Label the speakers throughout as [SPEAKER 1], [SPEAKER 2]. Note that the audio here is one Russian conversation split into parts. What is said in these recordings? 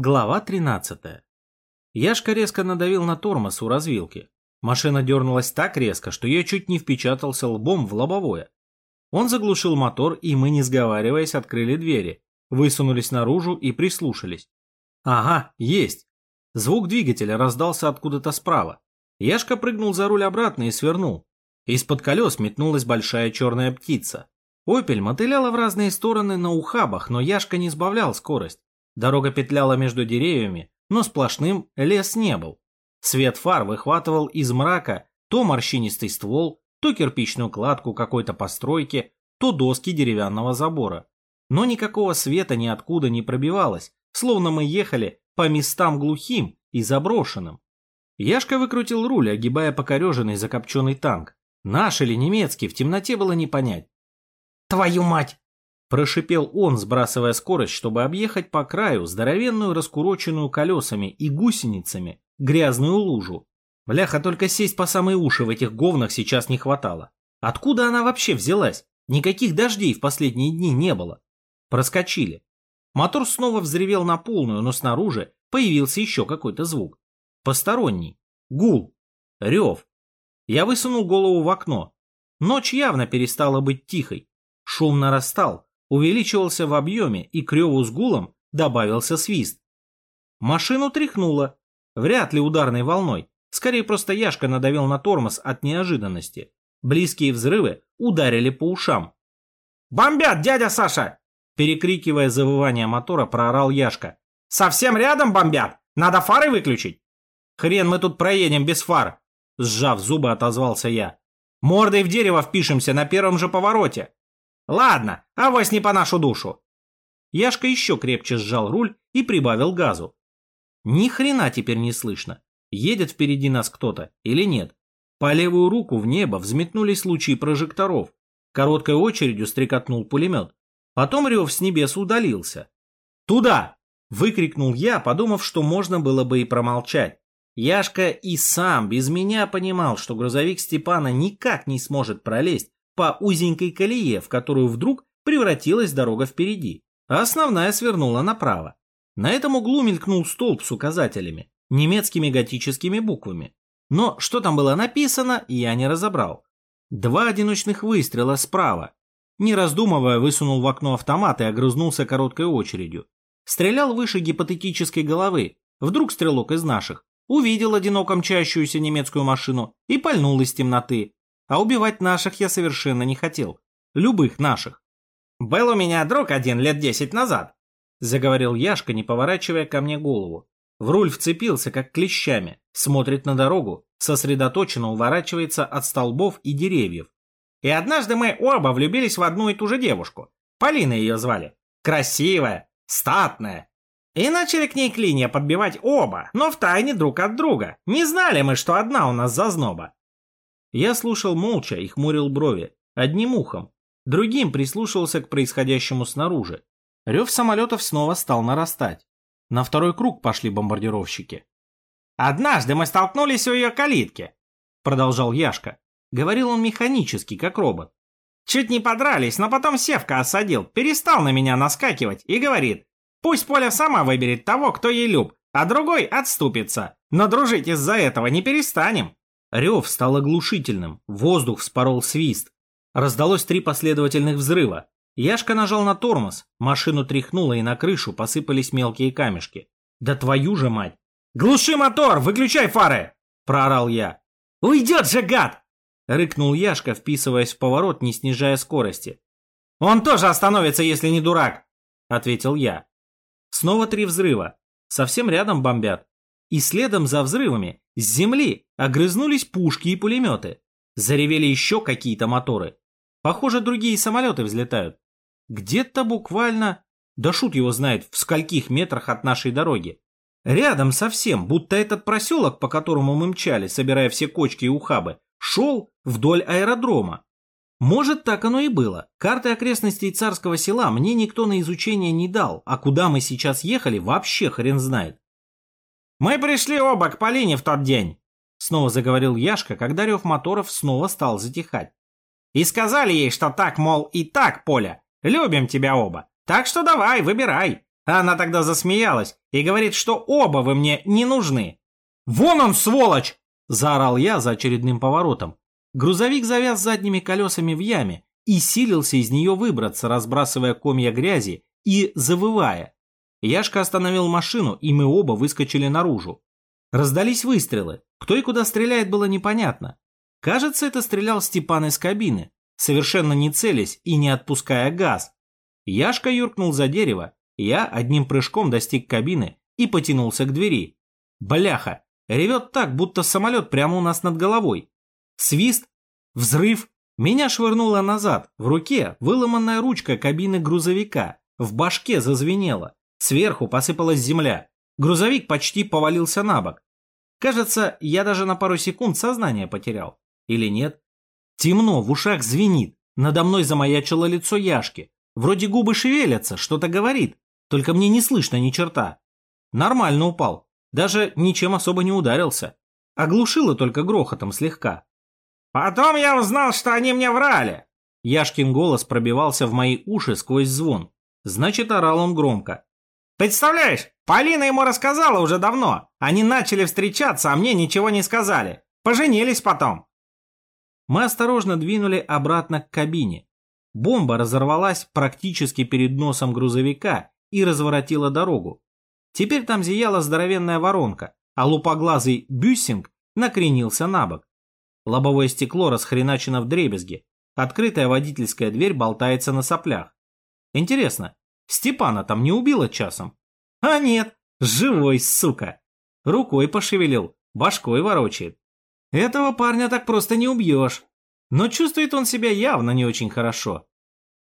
[SPEAKER 1] Глава 13. Яшка резко надавил на тормоз у развилки. Машина дернулась так резко, что я чуть не впечатался лбом в лобовое. Он заглушил мотор, и мы, не сговариваясь, открыли двери, высунулись наружу и прислушались. Ага, есть. Звук двигателя раздался откуда-то справа. Яшка прыгнул за руль обратно и свернул. Из-под колес метнулась большая черная птица. «Опель» мотыляла в разные стороны на ухабах, но Яшка не сбавлял скорость. Дорога петляла между деревьями, но сплошным лес не был. Свет фар выхватывал из мрака то морщинистый ствол, то кирпичную кладку какой-то постройки, то доски деревянного забора. Но никакого света ниоткуда не пробивалось, словно мы ехали по местам глухим и заброшенным. Яшка выкрутил руль, огибая покореженный закопченный танк. Наш или немецкий, в темноте было не понять.
[SPEAKER 2] «Твою мать!»
[SPEAKER 1] Прошипел он, сбрасывая скорость, чтобы объехать по краю здоровенную раскуроченную колесами и гусеницами грязную лужу. Бляха, только сесть по самые уши в этих говнах сейчас не хватало. Откуда она вообще взялась? Никаких дождей в последние дни не было. Проскочили. Мотор снова взревел на полную, но снаружи появился еще какой-то звук. Посторонний. Гул. Рев. Я высунул голову в окно. Ночь явно перестала быть тихой. Шум нарастал, увеличивался в объеме, и к реву с гулом добавился свист. Машину тряхнуло, вряд ли ударной волной, скорее просто Яшка надавил на тормоз от неожиданности. Близкие взрывы ударили по ушам.
[SPEAKER 2] «Бомбят, дядя Саша!»
[SPEAKER 1] Перекрикивая завывание мотора, проорал Яшка.
[SPEAKER 2] «Совсем рядом бомбят! Надо фары выключить!»
[SPEAKER 1] «Хрен мы тут проедем без фар!» Сжав зубы, отозвался я. «Мордой в дерево впишемся на первом же повороте!»
[SPEAKER 2] Ладно, авось не по нашу душу.
[SPEAKER 1] Яшка еще крепче сжал руль и прибавил газу. Ни хрена теперь не слышно, едет впереди нас кто-то или нет. По левую руку в небо взметнулись лучи прожекторов. Короткой очередью стрекотнул пулемет. Потом рев с небес удалился. «Туда!» — выкрикнул я, подумав, что можно было бы и промолчать. Яшка и сам без меня понимал, что грузовик Степана никак не сможет пролезть по узенькой колее, в которую вдруг превратилась дорога впереди, а основная свернула направо. На этом углу мелькнул столб с указателями, немецкими готическими буквами. Но что там было написано, я не разобрал. Два одиночных выстрела справа. Не раздумывая, высунул в окно автомат и огрызнулся короткой очередью. Стрелял выше гипотетической головы. Вдруг стрелок из наших увидел одиноко мчащуюся немецкую машину и пальнул из темноты, а убивать наших я совершенно не хотел. Любых наших.
[SPEAKER 2] «Был у меня друг один лет десять назад», — заговорил Яшка, не поворачивая ко мне голову.
[SPEAKER 1] В руль вцепился, как клещами, смотрит на дорогу, сосредоточенно уворачивается от столбов и деревьев.
[SPEAKER 2] И однажды мы оба влюбились в одну и ту же девушку. Полина ее звали. Красивая, статная. И начали к ней клинья подбивать оба, но втайне друг от друга. Не знали мы, что одна у нас зазноба.
[SPEAKER 1] Я слушал молча и хмурил брови, одним ухом. Другим прислушивался к происходящему снаружи. Рев самолетов снова стал нарастать. На второй круг пошли бомбардировщики.
[SPEAKER 2] «Однажды мы столкнулись у ее калитки», — продолжал Яшка.
[SPEAKER 1] Говорил он механически, как робот.
[SPEAKER 2] «Чуть не подрались, но потом Севка осадил, перестал на меня наскакивать и говорит, пусть Поля сама выберет того, кто ей люб, а другой отступится. Но дружить из-за этого не перестанем».
[SPEAKER 1] Рев стал оглушительным, воздух вспорол свист. Раздалось три последовательных взрыва. Яшка нажал на тормоз, машину тряхнуло и на крышу посыпались мелкие камешки. «Да твою же мать!»
[SPEAKER 2] «Глуши мотор, выключай фары!»
[SPEAKER 1] – проорал я.
[SPEAKER 2] «Уйдет же, гад!»
[SPEAKER 1] – рыкнул Яшка, вписываясь в поворот, не снижая скорости.
[SPEAKER 2] «Он тоже остановится, если не дурак!»
[SPEAKER 1] – ответил я. Снова три взрыва. Совсем рядом бомбят. И следом за взрывами с земли огрызнулись пушки и пулеметы. Заревели еще какие-то моторы. Похоже, другие самолеты взлетают. Где-то буквально, да шут его знает, в скольких метрах от нашей дороги. Рядом совсем, будто этот проселок, по которому мы мчали, собирая все кочки и ухабы, шел вдоль аэродрома. Может, так оно и было. Карты окрестностей царского села мне никто на изучение не дал, а куда мы сейчас ехали, вообще хрен знает.
[SPEAKER 2] «Мы пришли оба к Полине в тот день», — снова заговорил Яшка, когда рев моторов снова стал затихать. «И сказали ей, что так, мол, и так, Поля, любим тебя оба, так что давай, выбирай. Она тогда засмеялась и говорит, что оба вы мне не нужны. «Вон он, сволочь!» – заорал я за очередным поворотом. Грузовик завяз задними колесами в яме и силился из нее выбраться, разбрасывая комья грязи и завывая. Яшка остановил машину, и мы оба выскочили наружу. Раздались выстрелы. Кто и куда стреляет, было непонятно. Кажется, это стрелял Степан из кабины, совершенно не целясь и не отпуская газ. Яшка юркнул за дерево, я одним прыжком достиг кабины и потянулся к двери. Бляха, ревет так, будто самолет прямо у нас над головой. Свист, взрыв, меня швырнуло назад, в руке выломанная ручка кабины грузовика, в башке зазвенело, сверху посыпалась земля. Грузовик почти повалился на бок. Кажется, я даже на пару секунд сознание потерял. Или нет? Темно, в ушах звенит. Надо мной замаячило лицо Яшки. Вроде губы шевелятся, что-то говорит. Только мне не слышно ни черта. Нормально упал. Даже ничем особо не ударился. Оглушило только грохотом слегка. «Потом я узнал, что они мне врали!» Яшкин голос пробивался в мои уши сквозь звон. Значит, орал он громко. «Представляешь, Полина ему рассказала уже давно. Они начали встречаться, а мне ничего не сказали. Поженились потом. Мы осторожно двинули обратно к кабине. Бомба разорвалась практически перед носом грузовика и разворотила дорогу. Теперь там зияла здоровенная воронка, а лупоглазый бюссинг накренился на бок. Лобовое стекло расхреначено в дребезги. Открытая водительская дверь болтается на соплях. Интересно, Степана там не убило часом? А нет, живой, сука. Рукой пошевелил, башкой ворочает. Этого парня так просто не убьешь. Но чувствует он себя явно не очень хорошо.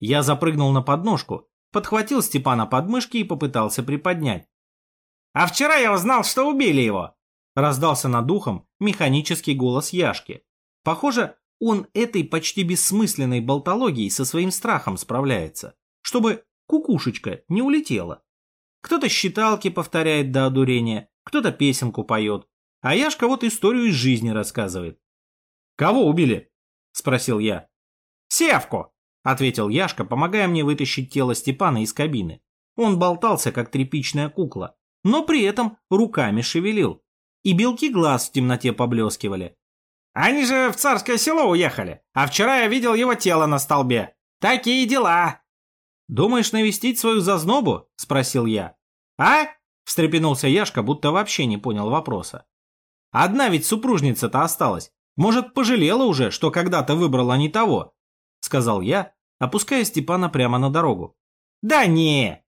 [SPEAKER 2] Я запрыгнул на подножку, подхватил Степана под мышки и попытался приподнять. «А вчера я узнал, что убили его!» Раздался над ухом механический голос Яшки. Похоже, он этой почти бессмысленной болтологией со своим страхом справляется, чтобы кукушечка не улетела. Кто-то считалки повторяет до одурения, кто-то песенку поет, а Яшка вот историю из жизни рассказывает. «Кого убили?» – спросил я. «Севку!» – ответил Яшка, помогая мне вытащить тело Степана из кабины. Он болтался, как тряпичная кукла, но при этом руками шевелил. И белки глаз в темноте поблескивали. «Они же в царское село уехали, а вчера я видел его тело на столбе. Такие дела!» «Думаешь навестить свою зазнобу?» – спросил я. «А?» – встрепенулся Яшка, будто вообще не понял вопроса. Одна ведь супружница-то осталась. Может, пожалела уже, что когда-то выбрала не того?» — сказал я, опуская Степана прямо на дорогу. «Да не!»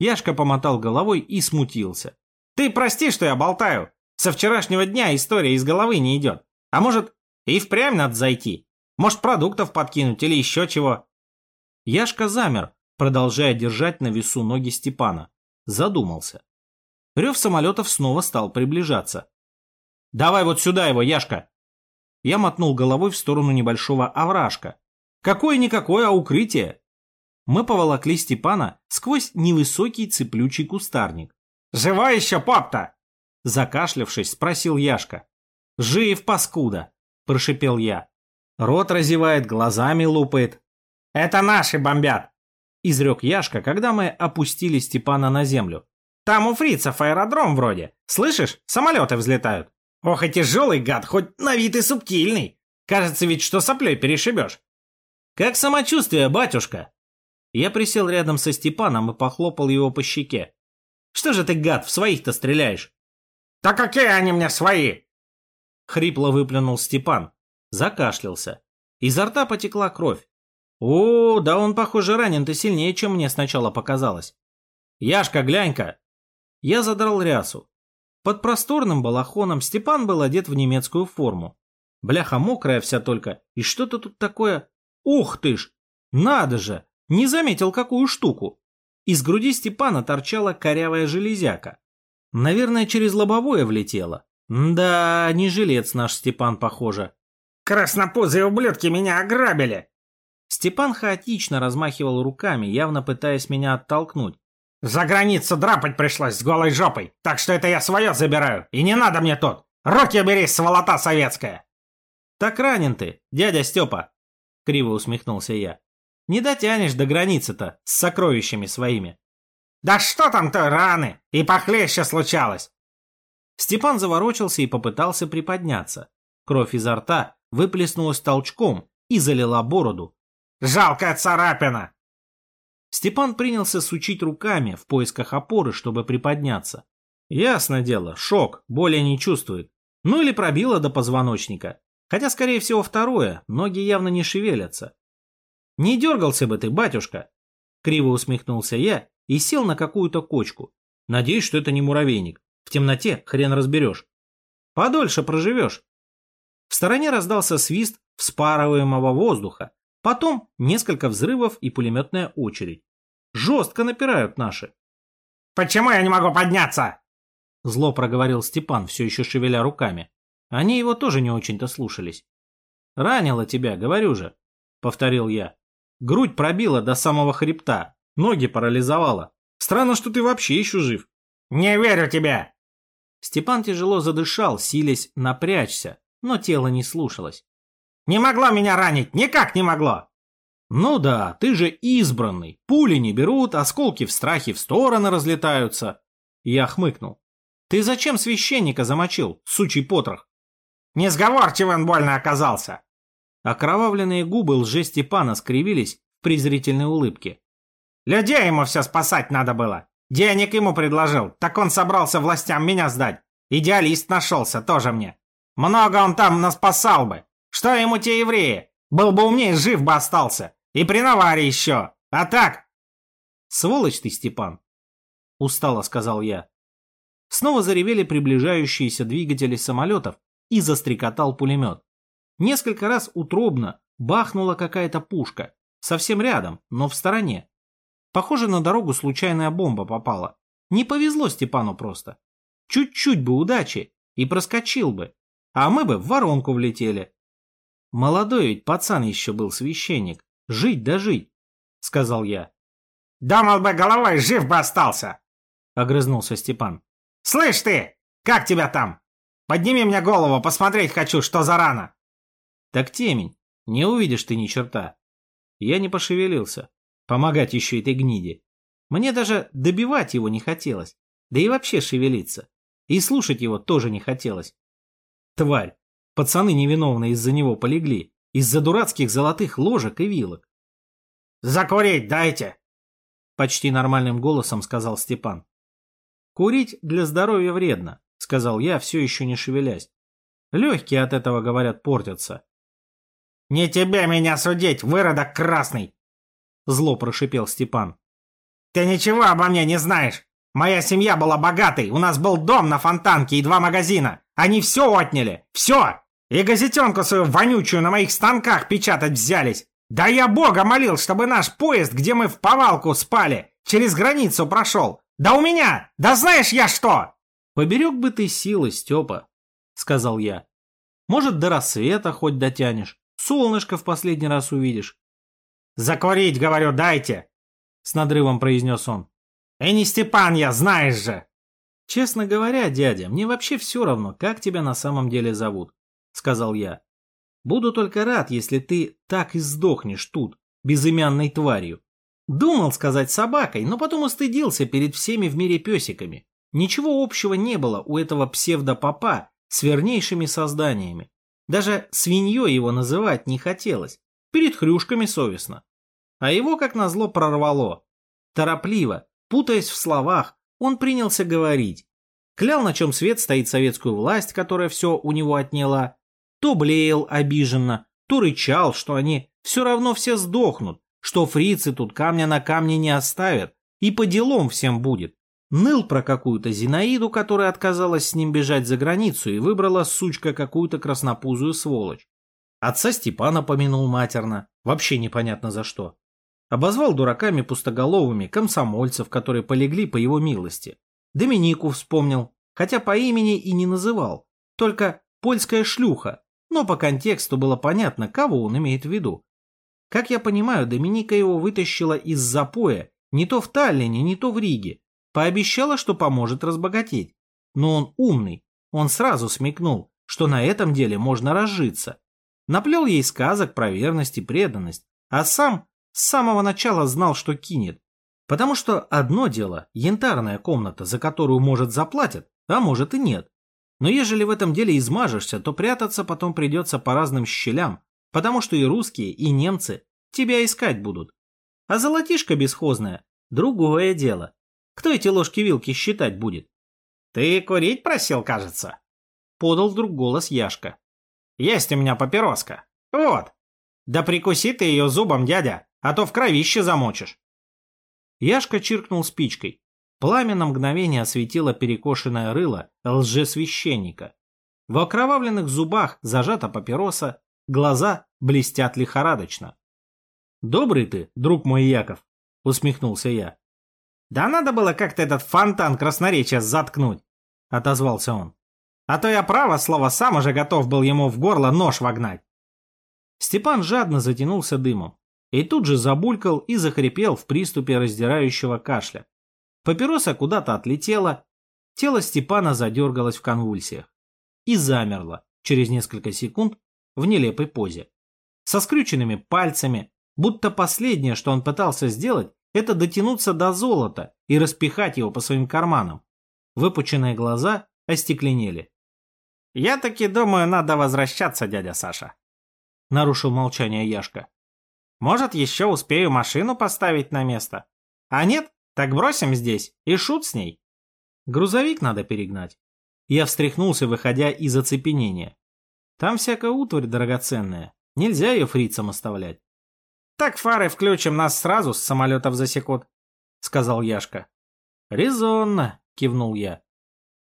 [SPEAKER 2] Яшка помотал головой и смутился. «Ты прости, что я болтаю. Со вчерашнего дня история из головы не идет. А может, и впрямь надо зайти? Может, продуктов подкинуть или еще чего?» Яшка замер, продолжая держать на весу ноги Степана. Задумался. Рев самолетов снова стал приближаться. Давай вот сюда его, Яшка!» Я мотнул головой в сторону небольшого овражка. Какое-никакое, а укрытие. Мы поволокли Степана сквозь невысокий цеплючий кустарник. «Жива еще пап-то?» Закашлявшись, спросил Яшка. «Жив, паскуда!» – прошипел я. Рот разевает, глазами лупает. «Это наши бомбят!» – изрек Яшка, когда мы опустили Степана на землю. «Там у фрицев аэродром вроде. Слышишь, самолеты взлетают». Ох и тяжелый гад, хоть на вид и субтильный. Кажется ведь, что соплей перешибешь. Как самочувствие, батюшка? Я присел рядом со Степаном и похлопал его по щеке. Что же ты, гад, в своих-то стреляешь? Да какие они мне свои? Хрипло выплюнул Степан. Закашлялся. Изо рта потекла кровь. О, да он, похоже, ранен-то сильнее, чем мне сначала показалось. Яшка, глянь-ка. Я задрал рясу. Под просторным балахоном Степан был одет в немецкую форму. Бляха мокрая вся только, и что-то тут такое... Ух ты ж! Надо же! Не заметил какую штуку. Из груди Степана торчала корявая железяка. Наверное, через лобовое влетела. Да, не жилец наш Степан, похоже. Краснопузые ублюдки меня ограбили! Степан хаотично размахивал руками, явно пытаясь меня оттолкнуть. За границу драпать пришлось с голой жопой, так что это я свое забираю, и не надо мне тут. Руки бери, сволота советская. Так ранен ты, дядя Степа, криво усмехнулся я. Не дотянешь до границы-то с сокровищами своими. Да что там то раны? И похлеще случалось.
[SPEAKER 1] Степан заворочился и попытался приподняться. Кровь изо рта выплеснулась толчком и залила бороду.
[SPEAKER 2] «Жалкая царапина!»
[SPEAKER 1] Степан принялся сучить руками в поисках опоры, чтобы приподняться. Ясно дело, шок, боли не чувствует. Ну или пробило до позвоночника. Хотя, скорее всего, второе, ноги явно не шевелятся. «Не дергался бы ты, батюшка!» Криво усмехнулся я и сел на какую-то кочку. Надеюсь, что это не муравейник. В темноте хрен разберешь. Подольше проживешь. В стороне раздался свист вспарываемого воздуха, потом несколько взрывов и пулеметная очередь. Жестко напирают наши.
[SPEAKER 2] «Почему я не могу подняться?»
[SPEAKER 1] Зло проговорил Степан, все еще шевеля руками. Они его тоже не очень-то слушались. «Ранило тебя, говорю же», — повторил я. «Грудь пробила до самого хребта, ноги парализовала. Странно, что ты вообще еще жив».
[SPEAKER 2] «Не верю тебе!»
[SPEAKER 1] Степан тяжело задышал, силясь напрячься, но тело не слушалось.
[SPEAKER 2] «Не могло меня ранить, никак не могло!»
[SPEAKER 1] «Ну да, ты же избранный, пули не берут, осколки в страхе в стороны разлетаются». Я хмыкнул. «Ты зачем священника замочил, сучий потрох?»
[SPEAKER 2] «Несговорчив он больно оказался!»
[SPEAKER 1] Окровавленные губы лже Степана скривились в презрительной улыбке.
[SPEAKER 2] «Людей ему все спасать надо было. Денег ему предложил, так он собрался властям меня сдать. Идеалист нашелся, тоже мне. Много он там наспасал бы. Что ему те евреи? Был бы умнее, жив бы остался. И при наваре еще. А так...»
[SPEAKER 1] «Сволочь ты, Степан!» — устало сказал я. Снова заревели приближающиеся двигатели самолетов и застрекотал пулемет. Несколько раз утробно бахнула какая-то пушка. Совсем рядом, но в стороне. Похоже, на дорогу случайная бомба попала. Не повезло Степану просто. Чуть-чуть бы удачи, и проскочил бы. А мы бы в воронку влетели. Молодой ведь пацан еще был священник. Жить да жить, сказал я.
[SPEAKER 2] Думал бы головой, жив бы остался, огрызнулся
[SPEAKER 1] Степан.
[SPEAKER 2] Слышь ты, как тебя там? Подними мне голову, посмотреть хочу, что за рана.
[SPEAKER 1] Так темень, не увидишь ты ни черта. Я не пошевелился. Помогать еще этой гниде. Мне даже добивать его не хотелось. Да и вообще шевелиться. И слушать его тоже не хотелось. Тварь. Пацаны невиновные из-за него полегли. Из-за дурацких золотых ложек и вилок.
[SPEAKER 2] «Закурить дайте!»
[SPEAKER 1] Почти нормальным голосом сказал Степан. «Курить для здоровья вредно», — сказал я, все еще не шевелясь. «Легкие от этого, говорят, портятся».
[SPEAKER 2] «Не тебе меня судить, выродок красный!»
[SPEAKER 1] Зло прошипел Степан.
[SPEAKER 2] «Ты ничего обо мне не знаешь! Моя семья была богатой, у нас был дом на Фонтанке и два магазина. Они все отняли, все! И газетенку свою вонючую на моих станках печатать взялись. Да я бога молил, чтобы наш поезд, где мы в повалку спали, через границу прошел. Да у меня! Да знаешь я что!»
[SPEAKER 1] «Поберег бы ты силы, Степа», — сказал я. «Может, до рассвета хоть дотянешь, солнышко в последний раз увидишь.
[SPEAKER 2] «Закурить, говорю, дайте!»
[SPEAKER 1] С надрывом произнес он.
[SPEAKER 2] «И не Степан я, знаешь же!»
[SPEAKER 1] «Честно говоря, дядя, мне вообще все равно, как тебя на самом деле зовут», сказал я. «Буду только рад, если ты так и сдохнешь тут, безымянной тварью. Думал сказать собакой, но потом устыдился перед всеми в мире песиками. Ничего общего не было у этого псевдопопа с вернейшими созданиями. Даже свиньей его называть не хотелось. Перед хрюшками совестно. А его, как назло, прорвало. Торопливо, путаясь в словах, он принялся говорить. Клял, на чем свет стоит советскую власть, которая все у него отняла. То блеял обиженно, то рычал, что они все равно все сдохнут, что фрицы тут камня на камне не оставят, и по делам всем будет. Ныл про какую-то Зинаиду, которая отказалась с ним бежать за границу и выбрала, сучка, какую-то краснопузую сволочь. Отца Степана помянул матерно, вообще непонятно за что. Обозвал дураками пустоголовыми комсомольцев, которые полегли по его милости. Доминику вспомнил, хотя по имени и не называл, только польская шлюха, но по контексту было понятно, кого он имеет в виду. Как я понимаю, Доминика его вытащила из запоя не то в Таллине, не то в Риге. Пообещала, что поможет разбогатеть. Но он умный, он сразу смекнул, что на этом деле можно разжиться. Наплел ей сказок про верность и преданность, а сам с самого начала знал, что кинет. Потому что одно дело – янтарная комната, за которую, может, заплатят, а может и нет. Но ежели в этом деле измажешься, то прятаться потом придется по разным щелям, потому что и русские, и немцы тебя искать будут. А золотишко бесхозное – другое дело. Кто эти ложки-вилки считать будет?
[SPEAKER 2] «Ты курить просил, кажется?»
[SPEAKER 1] – подал вдруг голос Яшка.
[SPEAKER 2] «Есть у меня папироска. Вот. Да прикуси ты ее зубом, дядя, а то в кровище замочишь».
[SPEAKER 1] Яшка чиркнул спичкой. Пламя на мгновение осветило перекошенное рыло лжесвященника. В окровавленных зубах зажата папироса, глаза блестят лихорадочно. «Добрый ты, друг мой Яков», — усмехнулся я.
[SPEAKER 2] «Да надо было как-то этот фонтан красноречия заткнуть», — отозвался он. «А то я право слово сам уже готов был ему в горло нож вогнать».
[SPEAKER 1] Степан жадно затянулся дымом и тут же забулькал и захрипел в приступе раздирающего кашля. Папироса куда-то отлетела, тело Степана задергалось в конвульсиях и замерло через несколько секунд в нелепой позе. Со скрюченными пальцами, будто последнее, что он пытался сделать, это дотянуться до золота и распихать его по своим карманам. Выпученные глаза остекленели.
[SPEAKER 2] «Я таки думаю, надо возвращаться, дядя Саша», — нарушил молчание Яшка. «Может, еще успею машину поставить на место? А нет, так бросим здесь и шут с ней.
[SPEAKER 1] Грузовик надо перегнать. Я встряхнулся, выходя из оцепенения. Там всякая утварь драгоценная. Нельзя ее фрицам оставлять.
[SPEAKER 2] Так фары включим, нас сразу с самолетов засекут, сказал Яшка.
[SPEAKER 1] Резонно, кивнул я.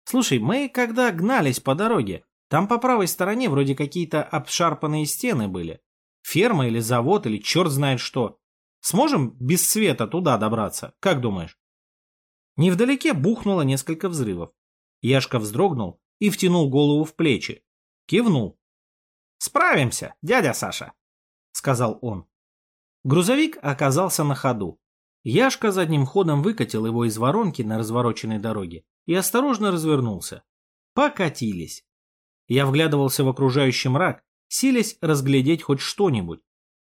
[SPEAKER 1] Слушай, мы когда гнались по дороге, там по правой стороне вроде какие-то обшарпанные стены были. Ферма или завод, или черт знает что. Сможем без света туда добраться, как думаешь? Невдалеке бухнуло несколько взрывов. Яшка вздрогнул и втянул голову в плечи. Кивнул.
[SPEAKER 2] «Справимся, дядя Саша», — сказал он.
[SPEAKER 1] Грузовик оказался на ходу. Яшка задним ходом выкатил его из воронки на развороченной дороге и осторожно развернулся. Покатились. Я вглядывался в окружающий мрак, силясь разглядеть хоть что-нибудь.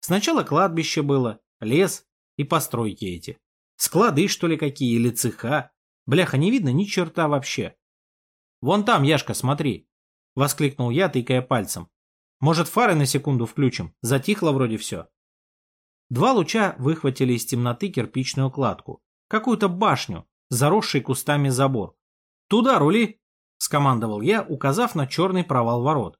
[SPEAKER 1] Сначала кладбище было, Лес и постройки эти. Склады, что ли, какие, или цеха. Бляха, не видно ни черта вообще. Вон там, Яшка, смотри. Воскликнул я, тыкая пальцем. Может, фары на секунду включим? Затихло вроде все. Два луча выхватили из темноты кирпичную кладку. Какую-то башню, заросший кустами забор. «Туда рули!» — скомандовал я, указав на черный провал ворот.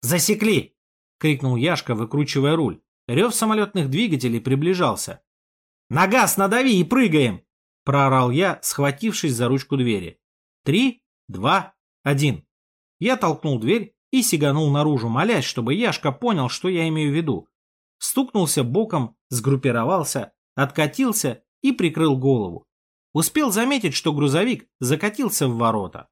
[SPEAKER 2] «Засекли!» — крикнул Яшка, выкручивая руль.
[SPEAKER 1] Рев самолетных двигателей приближался.
[SPEAKER 2] «На газ надави и прыгаем!»
[SPEAKER 1] – проорал я, схватившись за ручку двери. «Три, два, один». Я толкнул дверь и сиганул наружу, молясь, чтобы Яшка понял, что я имею в виду. Стукнулся боком, сгруппировался, откатился и прикрыл голову. Успел заметить, что грузовик закатился в ворота.